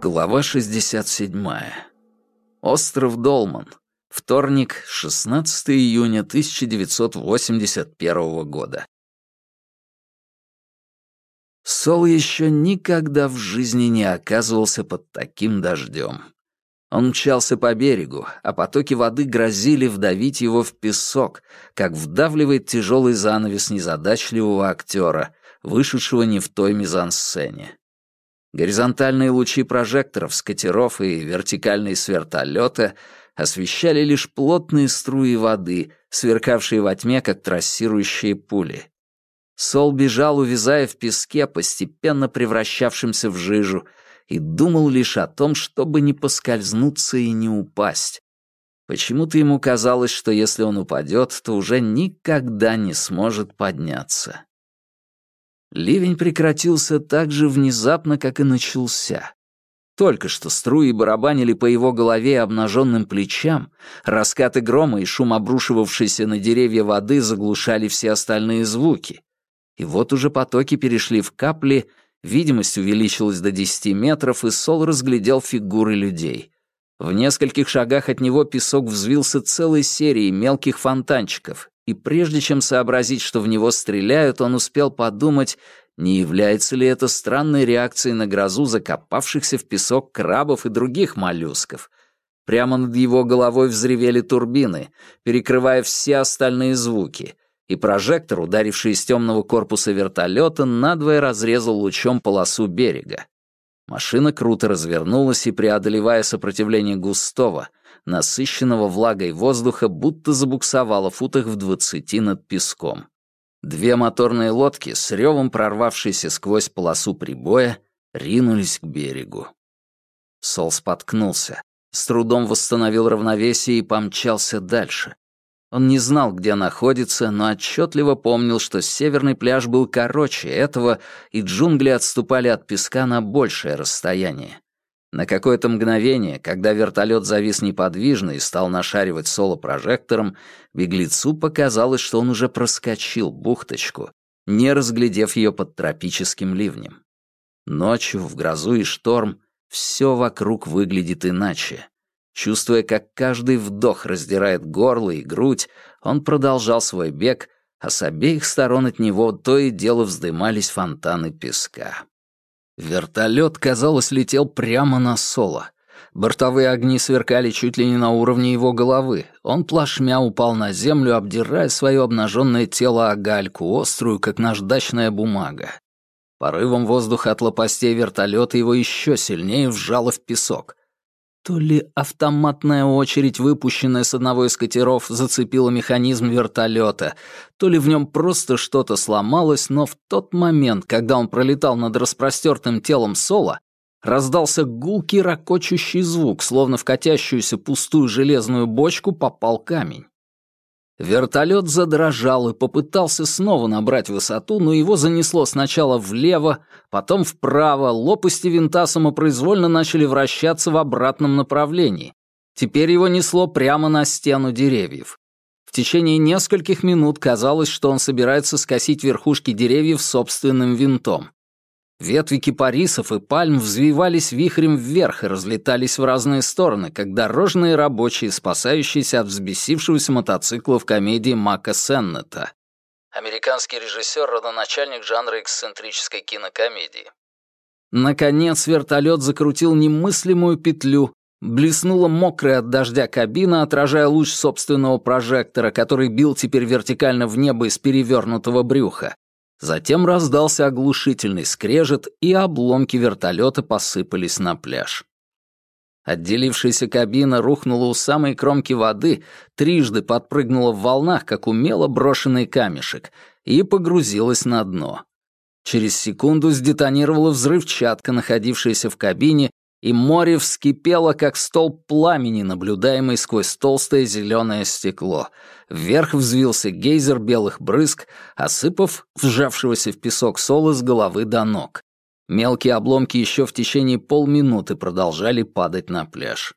Глава 67. Остров Долман. Вторник, 16 июня 1981 года. Сол еще никогда в жизни не оказывался под таким дождем. Он мчался по берегу, а потоки воды грозили вдавить его в песок, как вдавливает тяжелый занавес незадачливого актера, вышедшего не в той мизансцене. Горизонтальные лучи прожекторов с и вертикальные с вертолета освещали лишь плотные струи воды, сверкавшие во тьме, как трассирующие пули. Сол бежал, увязая в песке, постепенно превращавшимся в жижу, и думал лишь о том, чтобы не поскользнуться и не упасть. Почему-то ему казалось, что если он упадет, то уже никогда не сможет подняться. Ливень прекратился так же внезапно, как и начался. Только что струи барабанили по его голове и обнаженным плечам, раскаты грома и шум обрушивавшейся на деревья воды заглушали все остальные звуки. И вот уже потоки перешли в капли, видимость увеличилась до десяти метров, и Сол разглядел фигуры людей. В нескольких шагах от него песок взвился целой серией мелких фонтанчиков, и прежде чем сообразить, что в него стреляют, он успел подумать, не является ли это странной реакцией на грозу закопавшихся в песок крабов и других моллюсков. Прямо над его головой взревели турбины, перекрывая все остальные звуки, и прожектор, ударивший из темного корпуса вертолета, надвое разрезал лучом полосу берега. Машина круто развернулась и, преодолевая сопротивление густого, насыщенного влагой воздуха, будто забуксовала футах в двадцати над песком. Две моторные лодки, с ревом прорвавшиеся сквозь полосу прибоя, ринулись к берегу. Сол споткнулся, с трудом восстановил равновесие и помчался дальше. Он не знал, где находится, но отчетливо помнил, что северный пляж был короче этого, и джунгли отступали от песка на большее расстояние. На какое-то мгновение, когда вертолет завис неподвижно и стал нашаривать соло прожектором, беглецу показалось, что он уже проскочил бухточку, не разглядев ее под тропическим ливнем. Ночью, в грозу и шторм, все вокруг выглядит иначе. Чувствуя, как каждый вдох раздирает горло и грудь, он продолжал свой бег, а с обеих сторон от него то и дело вздымались фонтаны песка. Вертолет, казалось, летел прямо на Соло. Бортовые огни сверкали чуть ли не на уровне его головы. Он плашмя упал на землю, обдирая свое обнаженное тело о гальку, острую, как наждачная бумага. Порывом воздуха от лопастей вертолета его еще сильнее вжало в песок. То ли автоматная очередь, выпущенная с одного из катеров, зацепила механизм вертолета, то ли в нем просто что-то сломалось, но в тот момент, когда он пролетал над распростертым телом Соло, раздался гулкий ракочущий звук, словно в катящуюся пустую железную бочку попал камень. Вертолет задрожал и попытался снова набрать высоту, но его занесло сначала влево, потом вправо, лопасти винта самопроизвольно начали вращаться в обратном направлении. Теперь его несло прямо на стену деревьев. В течение нескольких минут казалось, что он собирается скосить верхушки деревьев собственным винтом. Ветви кипарисов и пальм взвивались вихрем вверх и разлетались в разные стороны, как дорожные рабочие, спасающиеся от взбесившегося мотоцикла в комедии Мака Сеннета. Американский режиссер, родоначальник жанра эксцентрической кинокомедии. Наконец вертолет закрутил немыслимую петлю, блеснула мокрая от дождя кабина, отражая луч собственного прожектора, который бил теперь вертикально в небо из перевернутого брюха, Затем раздался оглушительный скрежет, и обломки вертолета посыпались на пляж. Отделившаяся кабина рухнула у самой кромки воды, трижды подпрыгнула в волнах, как умело брошенный камешек, и погрузилась на дно. Через секунду сдетонировала взрывчатка, находившаяся в кабине, и море вскипело, как столб пламени, наблюдаемый сквозь толстое зеленое стекло. Вверх взвился гейзер белых брызг, осыпав вжавшегося в песок Соло с головы до ног. Мелкие обломки еще в течение полминуты продолжали падать на пляж.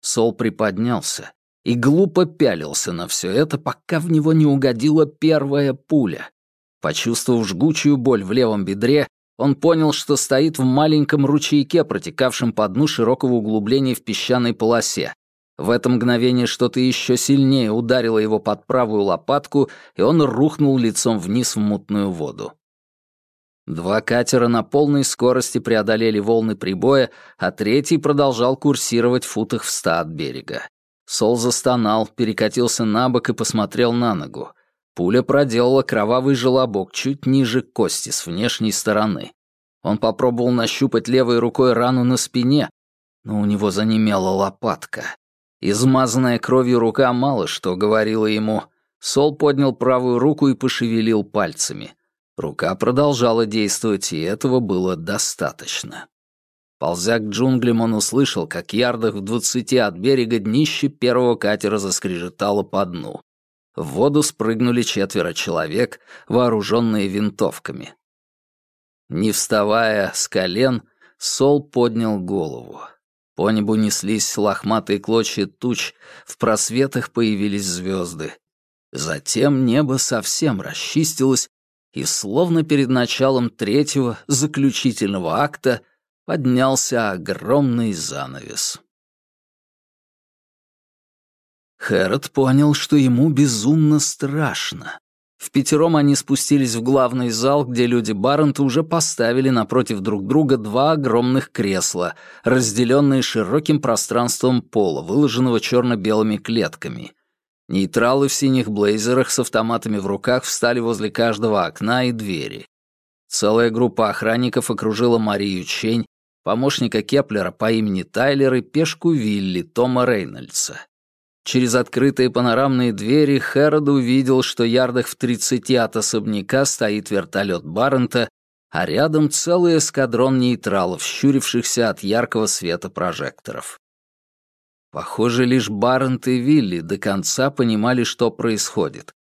Сол приподнялся и глупо пялился на все это, пока в него не угодила первая пуля. Почувствовав жгучую боль в левом бедре, он понял, что стоит в маленьком ручейке, протекавшем по дну широкого углубления в песчаной полосе. В это мгновение что-то еще сильнее ударило его под правую лопатку, и он рухнул лицом вниз в мутную воду. Два катера на полной скорости преодолели волны прибоя, а третий продолжал курсировать футах в ста от берега. Сол застонал, перекатился на бок и посмотрел на ногу. Пуля проделала кровавый желобок чуть ниже кости с внешней стороны. Он попробовал нащупать левой рукой рану на спине, но у него занемела лопатка. Измазанная кровью рука мало что говорила ему. Сол поднял правую руку и пошевелил пальцами. Рука продолжала действовать, и этого было достаточно. Ползя к джунглям, он услышал, как ярдах в двадцати от берега днище первого катера заскрежетало по дну. В воду спрыгнули четверо человек, вооруженные винтовками. Не вставая с колен, Сол поднял голову. По небу неслись лохматые клочья туч, в просветах появились звезды. Затем небо совсем расчистилось, и словно перед началом третьего, заключительного акта, поднялся огромный занавес. Хэрот понял, что ему безумно страшно. В пятером они спустились в главный зал, где люди Баррента уже поставили напротив друг друга два огромных кресла, разделенные широким пространством пола, выложенного черно-белыми клетками, Нейтралы в синих блейзерах с автоматами в руках встали возле каждого окна и двери. Целая группа охранников окружила Марию Чень, помощника Кеплера по имени Тайлер и пешку Вилли Тома Рейнольдса. Через открытые панорамные двери Хэрод увидел, что ярдах в тридцати от особняка стоит вертолет Барента, а рядом целый эскадрон нейтралов, щурившихся от яркого света прожекторов. Похоже, лишь Барент и Вилли до конца понимали, что происходит.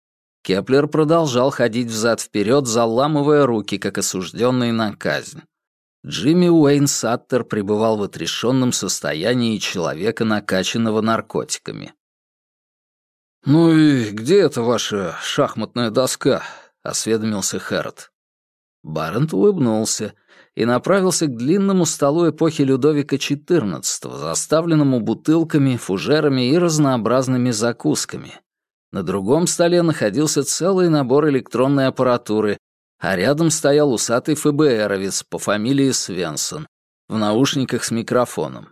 Кеплер продолжал ходить взад-вперед, заламывая руки, как осужденный на казнь. Джимми Уэйн Саттер пребывал в отрешенном состоянии человека, накачанного наркотиками. «Ну и где эта ваша шахматная доска?» — осведомился Хэрот. Баррент улыбнулся — и направился к длинному столу эпохи Людовика XIV, заставленному бутылками, фужерами и разнообразными закусками. На другом столе находился целый набор электронной аппаратуры, а рядом стоял усатый ФБРовец по фамилии Свенсон в наушниках с микрофоном.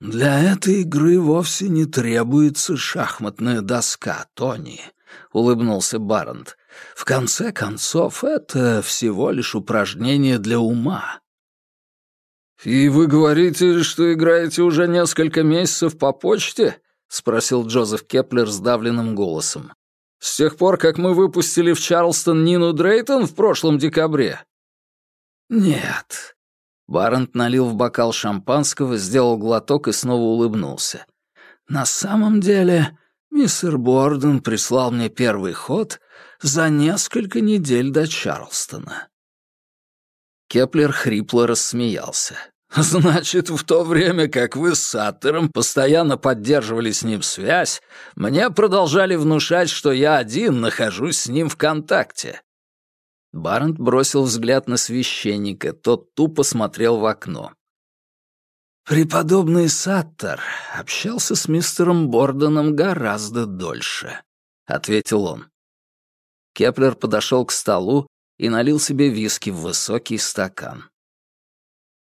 «Для этой игры вовсе не требуется шахматная доска, Тони», — улыбнулся Барент. В конце концов, это всего лишь упражнение для ума. «И вы говорите, что играете уже несколько месяцев по почте?» — спросил Джозеф Кеплер сдавленным голосом. «С тех пор, как мы выпустили в Чарлстон Нину Дрейтон в прошлом декабре?» «Нет». Барент налил в бокал шампанского, сделал глоток и снова улыбнулся. «На самом деле, мистер Борден прислал мне первый ход за несколько недель до Чарлстона. Кеплер хрипло рассмеялся. «Значит, в то время, как вы с Саттером постоянно поддерживали с ним связь, мне продолжали внушать, что я один нахожусь с ним в контакте». Барент бросил взгляд на священника, тот тупо смотрел в окно. «Преподобный Саттер общался с мистером Борденом гораздо дольше», — ответил он. Кеплер подошел к столу и налил себе виски в высокий стакан.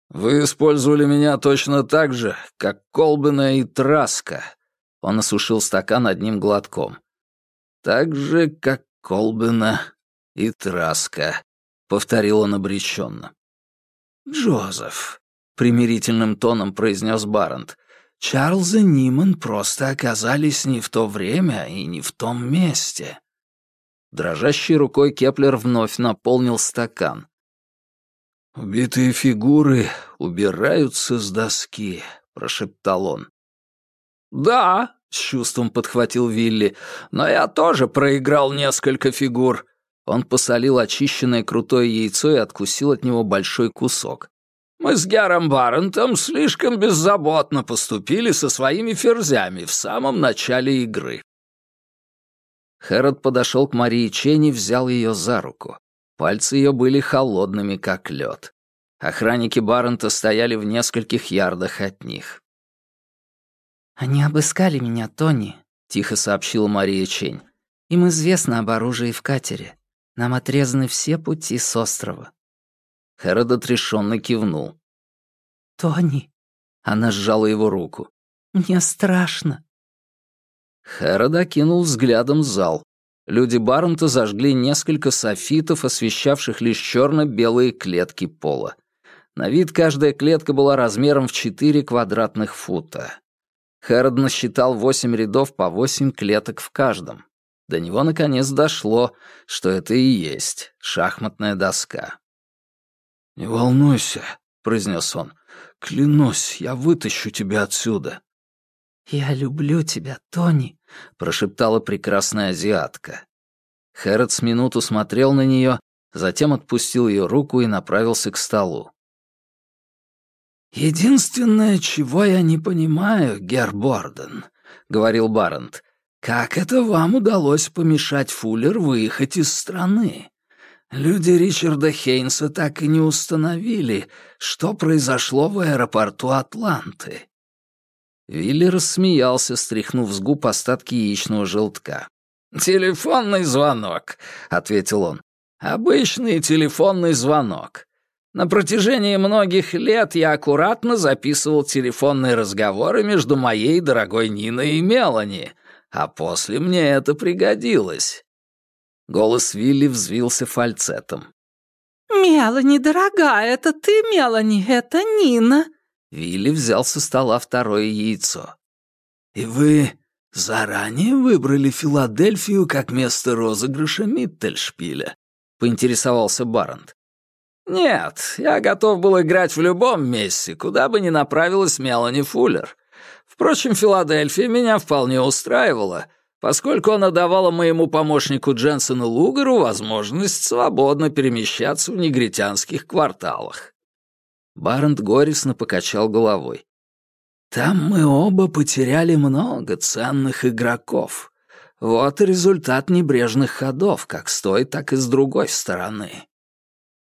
«Вы использовали меня точно так же, как Колбена и Траска». Он осушил стакан одним глотком. «Так же, как Колбина и Траска», — повторил он обреченно. «Джозеф», — примирительным тоном произнес Барант, — «Чарльз и Ниман просто оказались не в то время и не в том месте». Дрожащей рукой Кеплер вновь наполнил стакан. «Убитые фигуры убираются с доски», — прошептал он. «Да», — с чувством подхватил Вилли, — «но я тоже проиграл несколько фигур». Он посолил очищенное крутое яйцо и откусил от него большой кусок. «Мы с Гером Баррентом слишком беззаботно поступили со своими ферзями в самом начале игры. Хэрот подошел к Марии Ченни, взял ее за руку. Пальцы ее были холодными, как лед. Охранники Баррента стояли в нескольких ярдах от них. «Они обыскали меня, Тони», — тихо сообщила Мария Чень. «Им известно об оружии в катере. Нам отрезаны все пути с острова». Хэрод отрешенно кивнул. «Тони», — она сжала его руку, — «мне страшно». Хэрод окинул взглядом зал. Люди Барнта зажгли несколько софитов, освещавших лишь черно-белые клетки пола. На вид каждая клетка была размером в 4 квадратных фута. Хэрод насчитал восемь рядов по восемь клеток в каждом. До него наконец дошло, что это и есть шахматная доска. «Не волнуйся», — произнес он. «Клянусь, я вытащу тебя отсюда». «Я люблю тебя, Тони», — прошептала прекрасная азиатка. Хэрот с минуту смотрел на нее, затем отпустил ее руку и направился к столу. «Единственное, чего я не понимаю, Герр Борден», — говорил Барент, — «как это вам удалось помешать Фуллер выехать из страны? Люди Ричарда Хейнса так и не установили, что произошло в аэропорту Атланты. Вилли рассмеялся, стряхнув с губ остатки яичного желтка. «Телефонный звонок», — ответил он. «Обычный телефонный звонок. На протяжении многих лет я аккуратно записывал телефонные разговоры между моей дорогой Ниной и Мелани, а после мне это пригодилось». Голос Вилли взвился фальцетом. «Мелани, дорогая, это ты, Мелани, это Нина», Вилли взял со стола второе яйцо. «И вы заранее выбрали Филадельфию как место розыгрыша Миттельшпиля?» — поинтересовался Барант. «Нет, я готов был играть в любом месте, куда бы ни направилась Мелани Фуллер. Впрочем, Филадельфия меня вполне устраивала, поскольку она давала моему помощнику Дженсону Лугару возможность свободно перемещаться в негритянских кварталах. Барент горестно покачал головой. «Там мы оба потеряли много ценных игроков. Вот результат небрежных ходов, как с той, так и с другой стороны».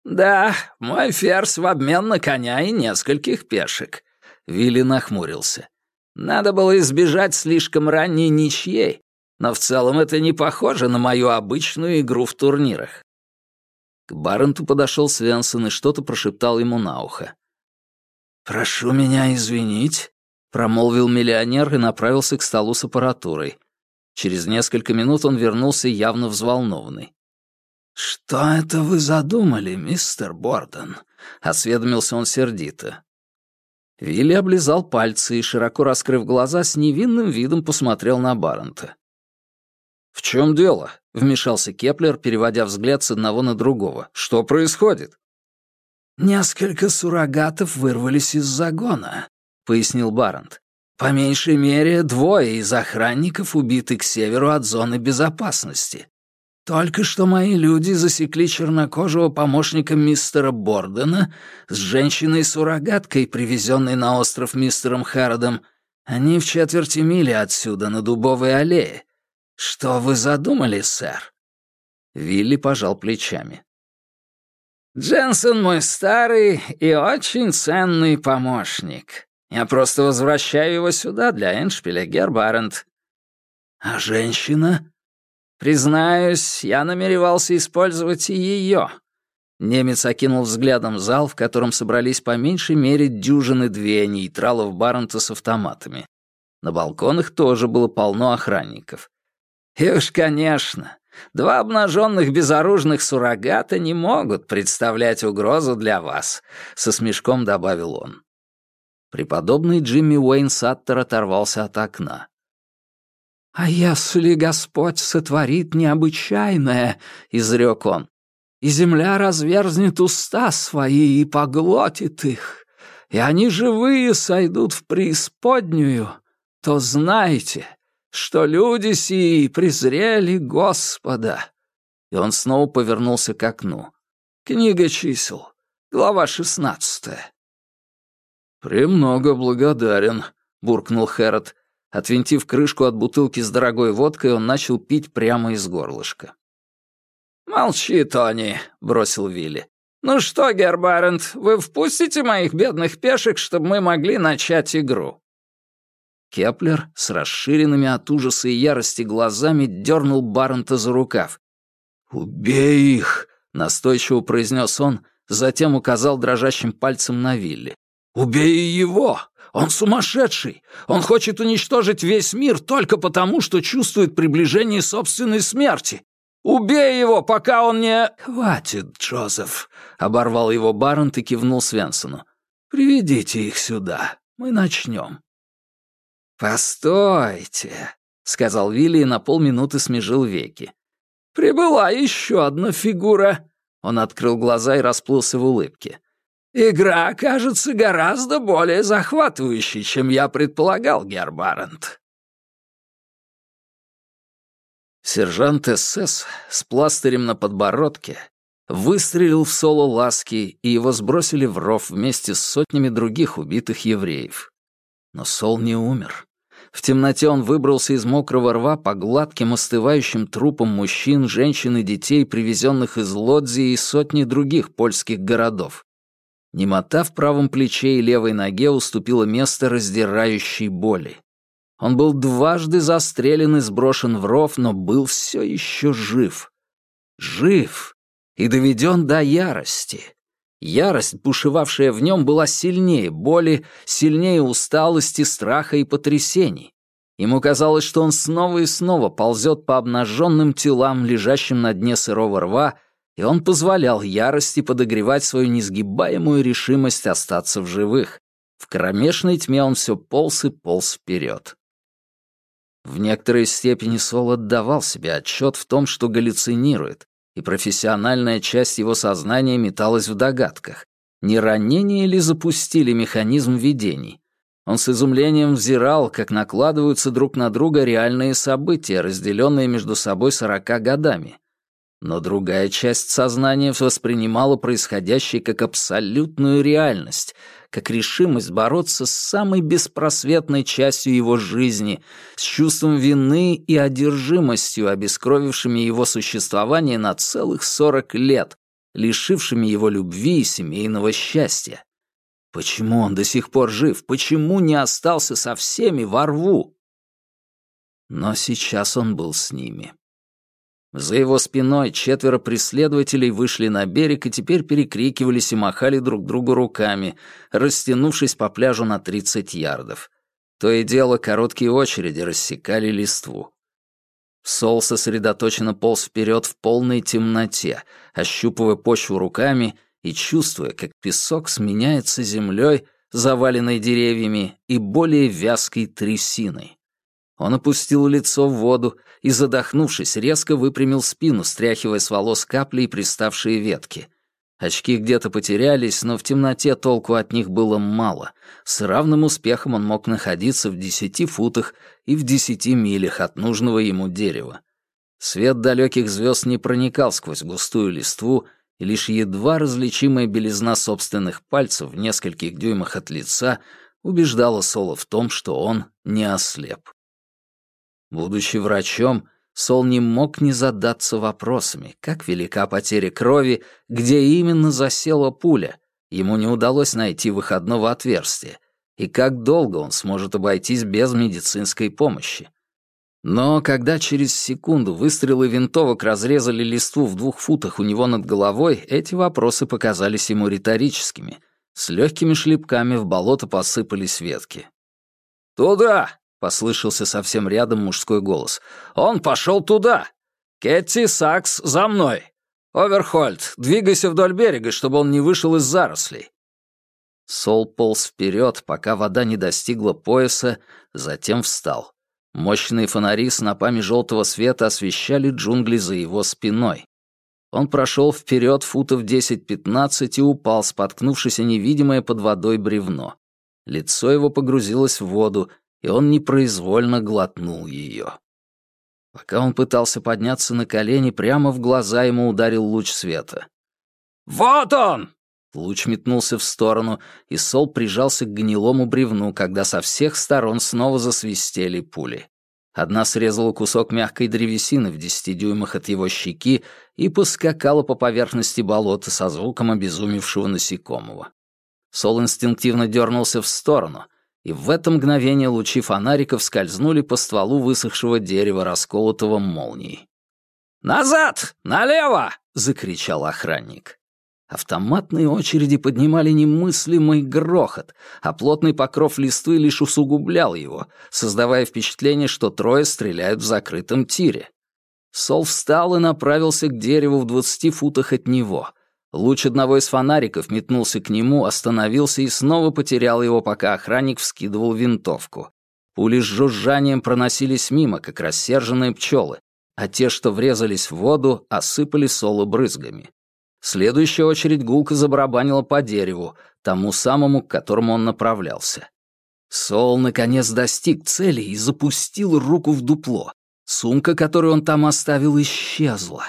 «Да, мой ферзь в обмен на коня и нескольких пешек», — Вилли нахмурился. «Надо было избежать слишком ранней ничьей, но в целом это не похоже на мою обычную игру в турнирах. К Барренту подошел Свенсон и что-то прошептал ему на ухо. «Прошу меня извинить», — промолвил миллионер и направился к столу с аппаратурой. Через несколько минут он вернулся явно взволнованный. «Что это вы задумали, мистер Борден?» — осведомился он сердито. Вилли облизал пальцы и, широко раскрыв глаза, с невинным видом посмотрел на Баррента. «В чем дело?» — вмешался Кеплер, переводя взгляд с одного на другого. «Что происходит?» «Несколько суррогатов вырвались из загона», — пояснил Барант. «По меньшей мере, двое из охранников убиты к северу от зоны безопасности. Только что мои люди засекли чернокожего помощника мистера Бордена с женщиной-суррогаткой, привезенной на остров мистером Харродом. Они в четверти мили отсюда, на Дубовой аллее. «Что вы задумали, сэр?» Вилли пожал плечами. «Дженсен мой старый и очень ценный помощник. Я просто возвращаю его сюда для Эншпиля, Гербарент». «А женщина?» «Признаюсь, я намеревался использовать и ее». Немец окинул взглядом зал, в котором собрались по меньшей мере дюжины две нейтралов Баррента с автоматами. На балконах тоже было полно охранников. И уж, конечно, два обнаженных безоружных суррогата не могут представлять угрозу для вас», — со смешком добавил он. Преподобный Джимми Уэйн Саттер оторвался от окна. «А если Господь сотворит необычайное», — изрек он, «и земля разверзнет уста свои и поглотит их, и они живые сойдут в преисподнюю, то знайте, что люди сии презрели Господа». И он снова повернулся к окну. Книга чисел, глава шестнадцатая. «Премного благодарен», — буркнул Хэрот. Отвинтив крышку от бутылки с дорогой водкой, он начал пить прямо из горлышка. «Молчи, Тони», — бросил Вилли. «Ну что, герр Барент, вы впустите моих бедных пешек, чтобы мы могли начать игру?» Кеплер с расширенными от ужаса и ярости глазами дернул Баррента за рукав. «Убей их!» — настойчиво произнес он, затем указал дрожащим пальцем на Вилли. «Убей его! Он сумасшедший! Он хочет уничтожить весь мир только потому, что чувствует приближение собственной смерти! Убей его, пока он не...» «Хватит, Джозеф!» — оборвал его Баррент и кивнул Свенсону. «Приведите их сюда. Мы начнем». «Постойте», — сказал Вилли и на полминуты смежил веки. «Прибыла еще одна фигура». Он открыл глаза и расплылся в улыбке. «Игра кажется гораздо более захватывающей, чем я предполагал, Гербарент». Сержант СС с пластырем на подбородке выстрелил в соло ласки, и его сбросили в ров вместе с сотнями других убитых евреев. Но Сол не умер. В темноте он выбрался из мокрого рва по гладким остывающим трупам мужчин, женщин и детей, привезенных из Лодзи и сотни других польских городов. Немота в правом плече и левой ноге уступила место раздирающей боли. Он был дважды застрелен и сброшен в ров, но был все еще жив. Жив и доведен до ярости. Ярость, бушевавшая в нем, была сильнее боли, сильнее усталости, страха и потрясений. Ему казалось, что он снова и снова ползет по обнаженным телам, лежащим на дне сырого рва, и он позволял ярости подогревать свою несгибаемую решимость остаться в живых. В кромешной тьме он все полз и полз вперед. В некоторой степени Сол отдавал себе отчет в том, что галлюцинирует, и профессиональная часть его сознания металась в догадках. Не ранение ли запустили механизм видений? Он с изумлением взирал, как накладываются друг на друга реальные события, разделенные между собой сорока годами. Но другая часть сознания воспринимала происходящее как абсолютную реальность, как решимость бороться с самой беспросветной частью его жизни, с чувством вины и одержимостью, обескровившими его существование на целых сорок лет, лишившими его любви и семейного счастья. Почему он до сих пор жив? Почему не остался со всеми во рву? Но сейчас он был с ними. За его спиной четверо преследователей вышли на берег и теперь перекрикивались и махали друг другу руками, растянувшись по пляжу на 30 ярдов. То и дело короткие очереди рассекали листву. Сол сосредоточенно полз вперед в полной темноте, ощупывая почву руками и чувствуя, как песок сменяется землей, заваленной деревьями и более вязкой трясиной. Он опустил лицо в воду и, задохнувшись, резко выпрямил спину, стряхивая с волос капли и приставшие ветки. Очки где-то потерялись, но в темноте толку от них было мало. С равным успехом он мог находиться в десяти футах и в десяти милях от нужного ему дерева. Свет далеких звезд не проникал сквозь густую листву, и лишь едва различимая белизна собственных пальцев в нескольких дюймах от лица убеждала Соло в том, что он не ослеп. Будучи врачом, Сол не мог не задаться вопросами, как велика потеря крови, где именно засела пуля, ему не удалось найти выходного отверстия, и как долго он сможет обойтись без медицинской помощи. Но когда через секунду выстрелы винтовок разрезали листву в двух футах у него над головой, эти вопросы показались ему риторическими. С легкими шлепками в болото посыпались ветки. «Туда!» — послышался совсем рядом мужской голос. «Он пошел туда! Кетти Сакс, за мной! Оверхольд, двигайся вдоль берега, чтобы он не вышел из зарослей!» Сол полз вперед, пока вода не достигла пояса, затем встал. Мощные фонари с напами желтого света освещали джунгли за его спиной. Он прошел вперед футов 10-15 и упал, споткнувшись о невидимое под водой бревно. Лицо его погрузилось в воду, и он непроизвольно глотнул ее. Пока он пытался подняться на колени, прямо в глаза ему ударил луч света. «Вот он!» Луч метнулся в сторону, и Сол прижался к гнилому бревну, когда со всех сторон снова засвистели пули. Одна срезала кусок мягкой древесины в десяти дюймах от его щеки и поскакала по поверхности болота со звуком обезумевшего насекомого. Сол инстинктивно дернулся в сторону, и в это мгновение лучи фонариков скользнули по стволу высохшего дерева, расколотого молнией. «Назад! Налево!» — закричал охранник. Автоматные очереди поднимали немыслимый грохот, а плотный покров листвы лишь усугублял его, создавая впечатление, что трое стреляют в закрытом тире. Сол встал и направился к дереву в двадцати футах от него. Луч одного из фонариков метнулся к нему, остановился и снова потерял его, пока охранник вскидывал винтовку. Пули с жужжанием проносились мимо, как рассерженные пчелы, а те, что врезались в воду, осыпали Соло брызгами. Следующая очередь гулко забарабанила по дереву, тому самому, к которому он направлялся. Сол наконец достиг цели и запустил руку в дупло. Сумка, которую он там оставил, исчезла.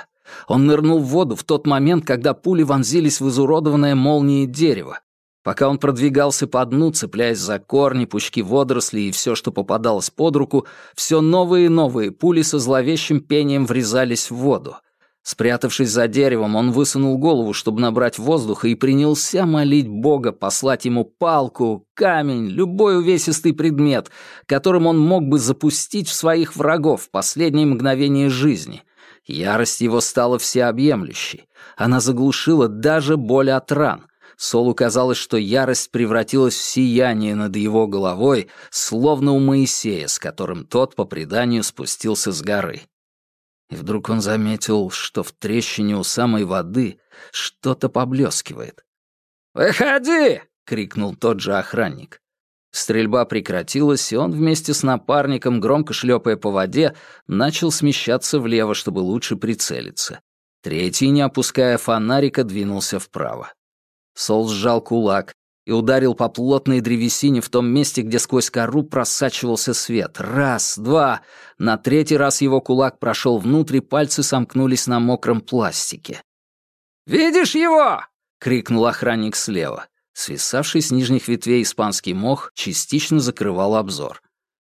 Он нырнул в воду в тот момент, когда пули вонзились в изуродованное молнией дерево. Пока он продвигался по дну, цепляясь за корни, пучки водорослей и все, что попадалось под руку, все новые и новые пули со зловещим пением врезались в воду. Спрятавшись за деревом, он высунул голову, чтобы набрать воздуха, и принялся молить Бога послать ему палку, камень, любой увесистый предмет, которым он мог бы запустить в своих врагов в последние мгновения жизни. Ярость его стала всеобъемлющей. Она заглушила даже боль от ран. Солу казалось, что ярость превратилась в сияние над его головой, словно у Моисея, с которым тот, по преданию, спустился с горы. И вдруг он заметил, что в трещине у самой воды что-то поблескивает. «Выходи!» — крикнул тот же охранник. Стрельба прекратилась, и он вместе с напарником, громко шлепая по воде, начал смещаться влево, чтобы лучше прицелиться. Третий, не опуская фонарика, двинулся вправо. Сол сжал кулак, и ударил по плотной древесине в том месте, где сквозь кору просачивался свет. Раз, два. На третий раз его кулак прошел внутрь, и пальцы сомкнулись на мокром пластике. «Видишь его?» — крикнул охранник слева. Свисавший с нижних ветвей испанский мох частично закрывал обзор.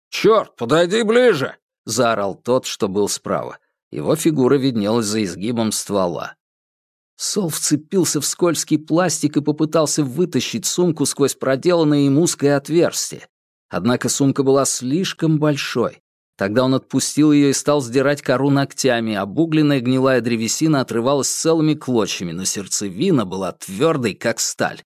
«Чёрт, подойди ближе!» — заорал тот, что был справа. Его фигура виднелась за изгибом ствола. Сол вцепился в скользкий пластик и попытался вытащить сумку сквозь проделанное им узкое отверстие. Однако сумка была слишком большой. Тогда он отпустил ее и стал сдирать кору ногтями, а бугленная гнилая древесина отрывалась целыми клочьями, но сердцевина была твердой, как сталь.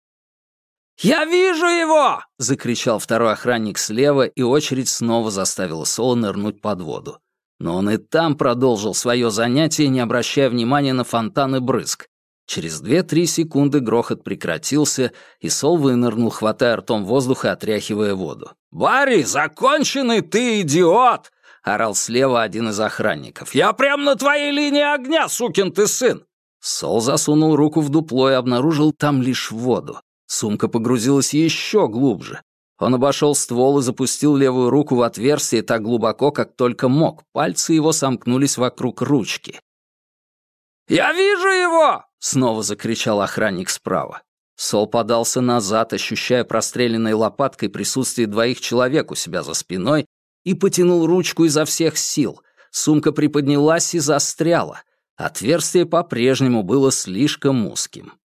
«Я вижу его!» — закричал второй охранник слева, и очередь снова заставила Сола нырнуть под воду. Но он и там продолжил свое занятие, не обращая внимания на фонтаны брызг. Через две-три секунды грохот прекратился, и Сол вынырнул, хватая ртом воздух и отряхивая воду. «Барри, законченный ты идиот!» — орал слева один из охранников. «Я прямо на твоей линии огня, сукин ты сын!» Сол засунул руку в дупло и обнаружил там лишь воду. Сумка погрузилась еще глубже. Он обошел ствол и запустил левую руку в отверстие так глубоко, как только мог. Пальцы его сомкнулись вокруг ручки. «Я вижу его!» — снова закричал охранник справа. Сол подался назад, ощущая простреленной лопаткой присутствие двоих человек у себя за спиной, и потянул ручку изо всех сил. Сумка приподнялась и застряла. Отверстие по-прежнему было слишком узким.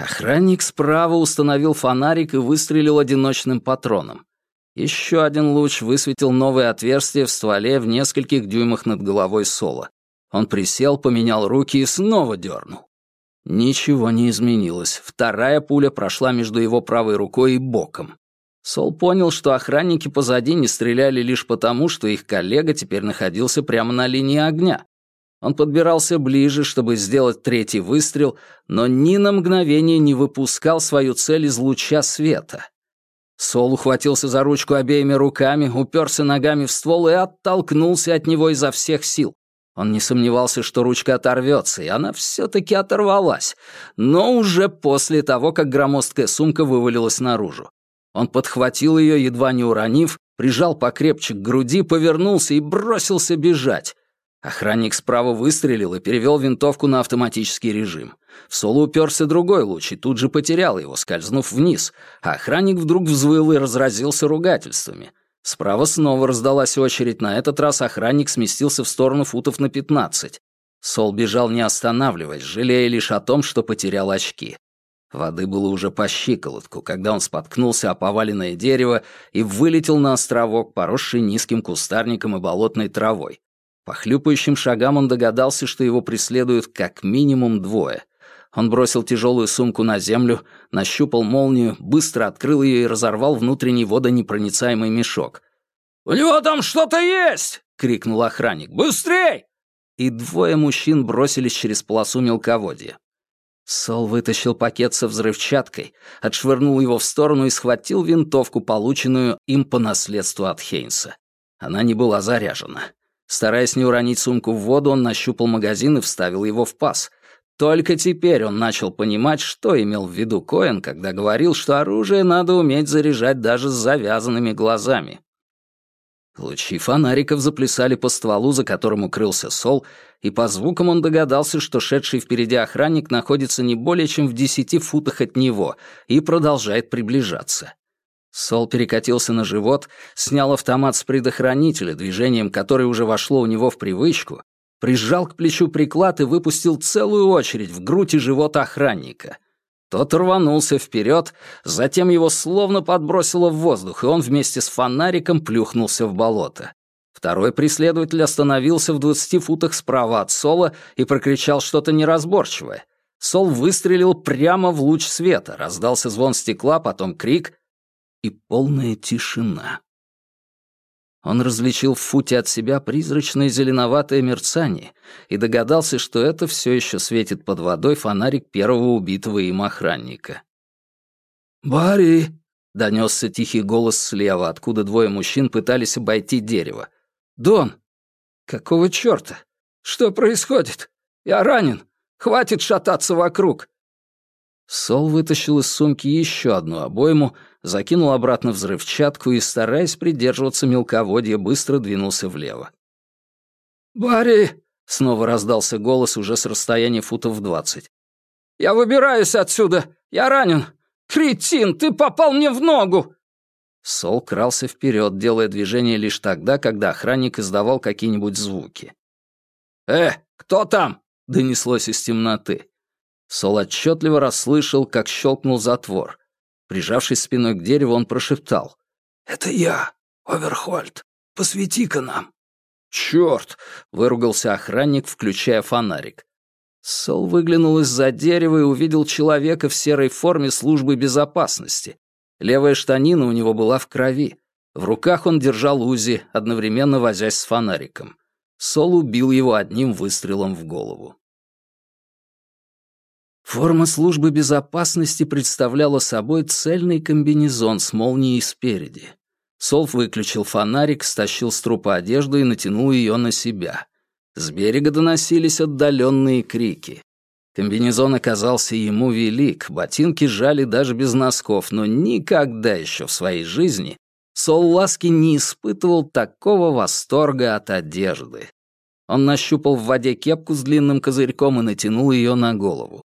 Охранник справа установил фонарик и выстрелил одиночным патроном. Еще один луч высветил новое отверстие в стволе в нескольких дюймах над головой Сола. Он присел, поменял руки и снова дернул. Ничего не изменилось. Вторая пуля прошла между его правой рукой и боком. Сол понял, что охранники позади не стреляли лишь потому, что их коллега теперь находился прямо на линии огня. Он подбирался ближе, чтобы сделать третий выстрел, но ни на мгновение не выпускал свою цель из луча света. Сол ухватился за ручку обеими руками, уперся ногами в ствол и оттолкнулся от него изо всех сил. Он не сомневался, что ручка оторвется, и она все-таки оторвалась, но уже после того, как громоздкая сумка вывалилась наружу. Он подхватил ее, едва не уронив, прижал покрепче к груди, повернулся и бросился бежать. Охранник справа выстрелил и перевел винтовку на автоматический режим. В соло уперся другой луч и тут же потерял его, скользнув вниз, а охранник вдруг взвыл и разразился ругательствами. Справа снова раздалась очередь, на этот раз охранник сместился в сторону футов на пятнадцать. Сол бежал не останавливаясь, жалея лишь о том, что потерял очки. Воды было уже по щиколотку, когда он споткнулся о поваленное дерево и вылетел на островок, поросший низким кустарником и болотной травой. По хлюпающим шагам он догадался, что его преследуют как минимум двое. Он бросил тяжелую сумку на землю, нащупал молнию, быстро открыл ее и разорвал внутренний водонепроницаемый мешок. «У него там что-то есть!» — крикнул охранник. «Быстрей!» И двое мужчин бросились через полосу мелководья. Сол вытащил пакет со взрывчаткой, отшвырнул его в сторону и схватил винтовку, полученную им по наследству от Хейнса. Она не была заряжена. Стараясь не уронить сумку в воду, он нащупал магазин и вставил его в паз. Только теперь он начал понимать, что имел в виду Коэн, когда говорил, что оружие надо уметь заряжать даже с завязанными глазами. Лучи фонариков заплясали по стволу, за которым укрылся Сол, и по звукам он догадался, что шедший впереди охранник находится не более чем в десяти футах от него и продолжает приближаться. Сол перекатился на живот, снял автомат с предохранителя, движением которое уже вошло у него в привычку, прижал к плечу приклад и выпустил целую очередь в грудь и живот охранника — тот рванулся вперед, затем его словно подбросило в воздух, и он вместе с фонариком плюхнулся в болото. Второй преследователь остановился в двадцати футах справа от Сола и прокричал что-то неразборчивое. Сол выстрелил прямо в луч света, раздался звон стекла, потом крик и полная тишина. Он различил в футе от себя призрачное зеленоватое мерцание и догадался, что это все еще светит под водой фонарик первого убитого им охранника. «Барри!» — донесся тихий голос слева, откуда двое мужчин пытались обойти дерево. «Дон! Какого черта? Что происходит? Я ранен! Хватит шататься вокруг!» Сол вытащил из сумки еще одну обойму, закинул обратно взрывчатку и, стараясь придерживаться мелководья, быстро двинулся влево. «Барри!» — снова раздался голос уже с расстояния футов двадцать. «Я выбираюсь отсюда! Я ранен! Кретин, ты попал мне в ногу!» Сол крался вперед, делая движение лишь тогда, когда охранник издавал какие-нибудь звуки. «Э, кто там?» — донеслось из темноты. Сол отчетливо расслышал, как щелкнул затвор. Прижавшись спиной к дереву, он прошептал. «Это я, Оверхольд. Посвети-ка нам». «Чёрт!» — выругался охранник, включая фонарик. Сол выглянул из-за дерева и увидел человека в серой форме службы безопасности. Левая штанина у него была в крови. В руках он держал УЗИ, одновременно возясь с фонариком. Сол убил его одним выстрелом в голову. Форма службы безопасности представляла собой цельный комбинезон с молнией спереди. Солф выключил фонарик, стащил с трупа одежду и натянул ее на себя. С берега доносились отдаленные крики. Комбинезон оказался ему велик, ботинки жали даже без носков, но никогда еще в своей жизни Сол Ласки не испытывал такого восторга от одежды. Он нащупал в воде кепку с длинным козырьком и натянул ее на голову.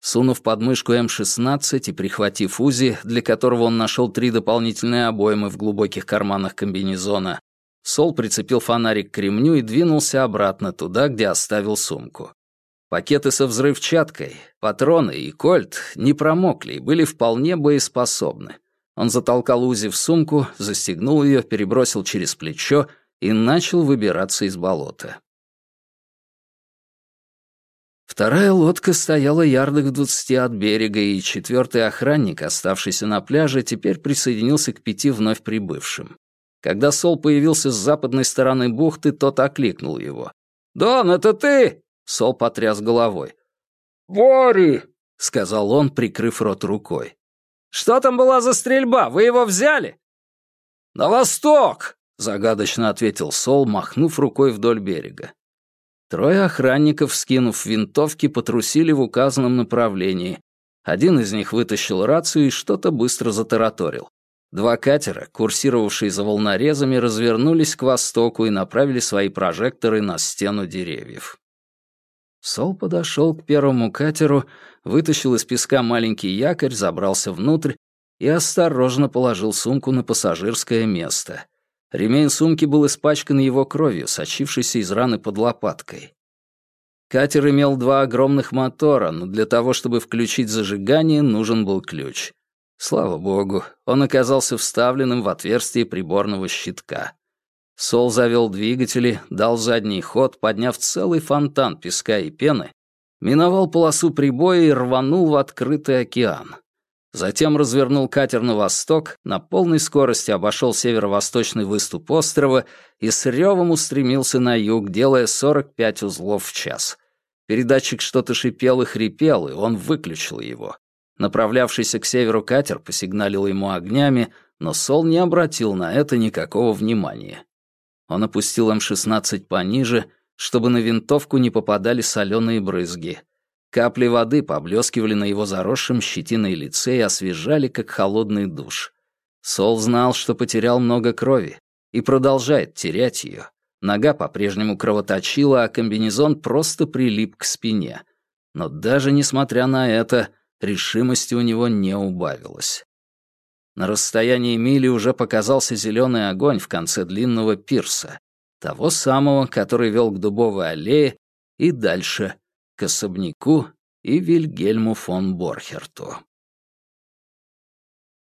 Сунув под мышку М-16 и прихватив УЗИ, для которого он нашел три дополнительные обоймы в глубоких карманах комбинезона, Сол прицепил фонарик к ремню и двинулся обратно туда, где оставил сумку. Пакеты со взрывчаткой, патроны и кольт не промокли и были вполне боеспособны. Он затолкал УЗИ в сумку, застегнул ее, перебросил через плечо и начал выбираться из болота. Вторая лодка стояла ярдах в двадцати от берега, и четвертый охранник, оставшийся на пляже, теперь присоединился к пяти вновь прибывшим. Когда Сол появился с западной стороны бухты, тот окликнул его. «Дон, это ты?» — Сол потряс головой. «Бори!» — сказал он, прикрыв рот рукой. «Что там была за стрельба? Вы его взяли?» «На восток!» — загадочно ответил Сол, махнув рукой вдоль берега. Трое охранников, скинув винтовки, потрусили в указанном направлении. Один из них вытащил рацию и что-то быстро затараторил. Два катера, курсировавшие за волнорезами, развернулись к востоку и направили свои прожекторы на стену деревьев. Сол подошел к первому катеру, вытащил из песка маленький якорь, забрался внутрь и осторожно положил сумку на пассажирское место. Ремень сумки был испачкан его кровью, сочившейся из раны под лопаткой. Катер имел два огромных мотора, но для того, чтобы включить зажигание, нужен был ключ. Слава богу, он оказался вставленным в отверстие приборного щитка. Сол завел двигатели, дал задний ход, подняв целый фонтан песка и пены, миновал полосу прибоя и рванул в открытый океан. Затем развернул катер на восток, на полной скорости обошел северо-восточный выступ острова и с ревом устремился на юг, делая 45 узлов в час. Передатчик что-то шипел и хрипел, и он выключил его. Направлявшийся к северу катер посигналил ему огнями, но Сол не обратил на это никакого внимания. Он опустил М-16 пониже, чтобы на винтовку не попадали соленые брызги, Капли воды поблескивали на его заросшем щетиной лице и освежали, как холодный душ. Сол знал, что потерял много крови и продолжает терять ее. Нога по-прежнему кровоточила, а комбинезон просто прилип к спине. Но даже несмотря на это, решимости у него не убавилось. На расстоянии мили уже показался зеленый огонь в конце длинного пирса, того самого, который вел к дубовой аллее и дальше к особняку и Вильгельму фон Борхерту.